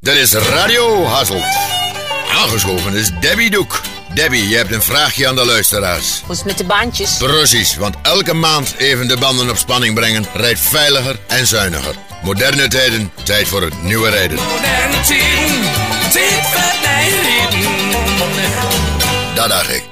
Dit is Radio Hasselt. Aangeschoven is Debbie Doek. Debbie, je hebt een vraagje aan de luisteraars. Hoe is het met de bandjes? Precies, want elke maand even de banden op spanning brengen rijdt veiliger en zuiniger. Moderne tijden, tijd voor het nieuwe rijden. Moderne tijd voor het nieuwe. Dat dacht ik.